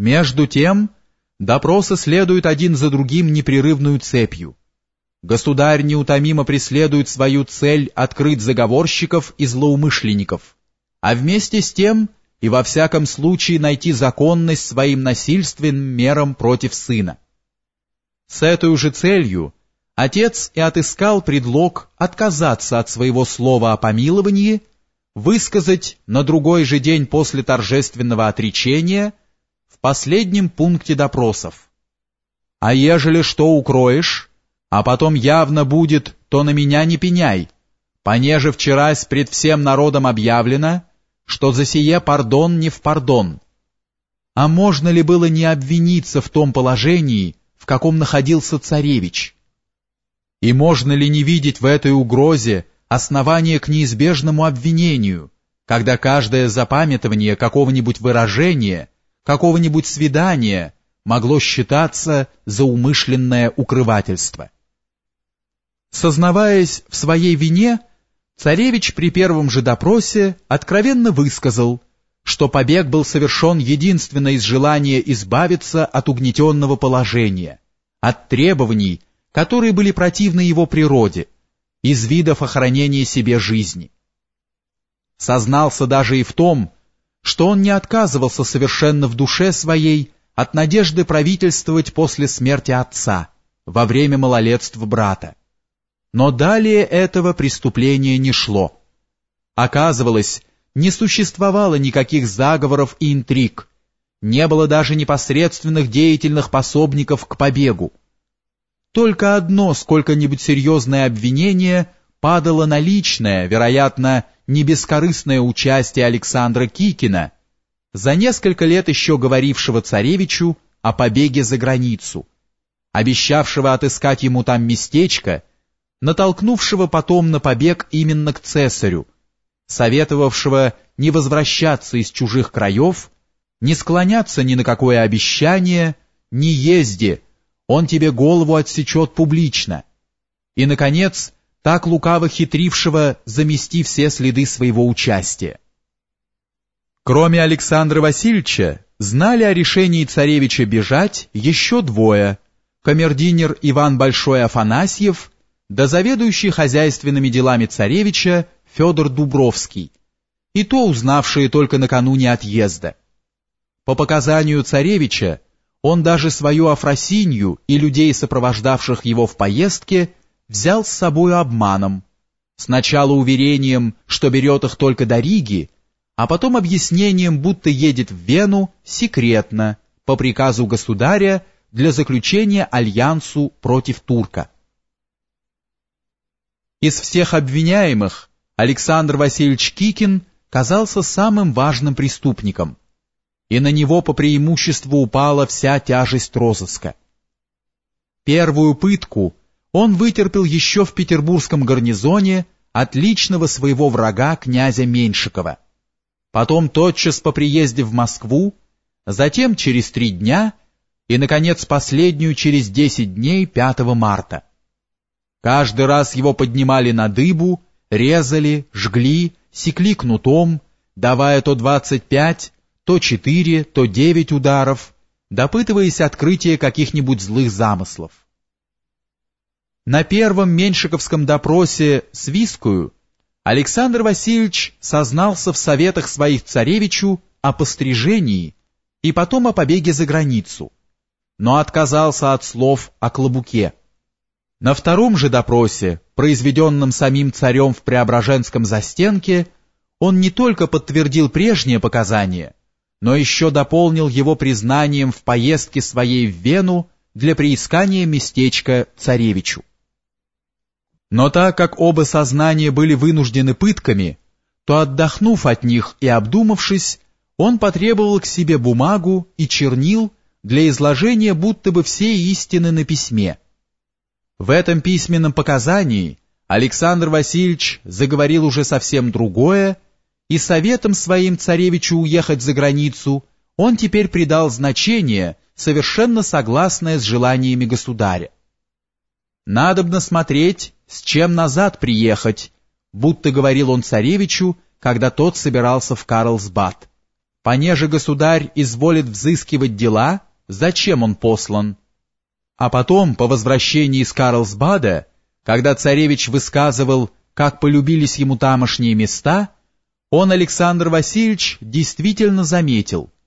Между тем, допросы следуют один за другим непрерывную цепью. Государь неутомимо преследует свою цель открыть заговорщиков и злоумышленников, а вместе с тем и во всяком случае найти законность своим насильственным мерам против сына. С этой же целью отец и отыскал предлог отказаться от своего слова о помиловании, высказать на другой же день после торжественного отречения в последнем пункте допросов. «А ежели что укроешь, а потом явно будет, то на меня не пеняй, понеже вчерась пред всем народом объявлено, что за сие пардон не в пардон». А можно ли было не обвиниться в том положении, в каком находился царевич? И можно ли не видеть в этой угрозе основание к неизбежному обвинению, когда каждое запамятование какого-нибудь выражения, какого-нибудь свидания могло считаться за умышленное укрывательство? Сознаваясь в своей вине, царевич при первом же допросе откровенно высказал, что побег был совершен единственно из желания избавиться от угнетенного положения, от требований, которые были противны его природе, из видов охранения себе жизни. Сознался даже и в том, что он не отказывался совершенно в душе своей от надежды правительствовать после смерти отца, во время малолетства брата. Но далее этого преступления не шло. Оказывалось, не существовало никаких заговоров и интриг, не было даже непосредственных деятельных пособников к побегу. Только одно сколько-нибудь серьезное обвинение падало на личное, вероятно, не бескорыстное участие Александра Кикина, за несколько лет еще говорившего царевичу о побеге за границу, обещавшего отыскать ему там местечко, натолкнувшего потом на побег именно к цесарю, советовавшего не возвращаться из чужих краев, не склоняться ни на какое обещание, не езди, он тебе голову отсечет публично. И, наконец, так лукаво хитрившего замести все следы своего участия. Кроме Александра Васильевича, знали о решении царевича бежать еще двое, камердинер Иван Большой Афанасьев да заведующий хозяйственными делами царевича Федор Дубровский, и то узнавшие только накануне отъезда. По показанию царевича, он даже свою Афросинью и людей, сопровождавших его в поездке, взял с собой обманом. Сначала уверением, что берет их только до Риги, а потом объяснением, будто едет в Вену секретно, по приказу государя, для заключения альянсу против турка. Из всех обвиняемых Александр Васильевич Кикин казался самым важным преступником, и на него по преимуществу упала вся тяжесть розыска. Первую пытку он вытерпел еще в петербургском гарнизоне от личного своего врага князя Меньшикова. Потом тотчас по приезде в Москву, затем через три дня и, наконец, последнюю через десять дней 5 марта. Каждый раз его поднимали на дыбу, резали, жгли, секли кнутом, давая то двадцать пять, то четыре, то девять ударов, допытываясь открытия каких-нибудь злых замыслов. На первом меньшиковском допросе с Вискую Александр Васильевич сознался в советах своих царевичу о пострижении и потом о побеге за границу, но отказался от слов о клобуке. На втором же допросе, произведенном самим царем в Преображенском застенке, он не только подтвердил прежние показания, но еще дополнил его признанием в поездке своей в Вену для приискания местечка царевичу. Но так как оба сознания были вынуждены пытками, то, отдохнув от них и обдумавшись, он потребовал к себе бумагу и чернил для изложения будто бы всей истины на письме. В этом письменном показании Александр Васильевич заговорил уже совсем другое и советом своим царевичу уехать за границу он теперь придал значение, совершенно согласное с желаниями государя. «Надобно смотреть, с чем назад приехать», будто говорил он царевичу, когда тот собирался в Карлсбад. понеже государь изволит взыскивать дела, зачем он послан? А потом, по возвращении из Карлсбада, когда царевич высказывал, как полюбились ему тамошние места, он, Александр Васильевич, действительно заметил –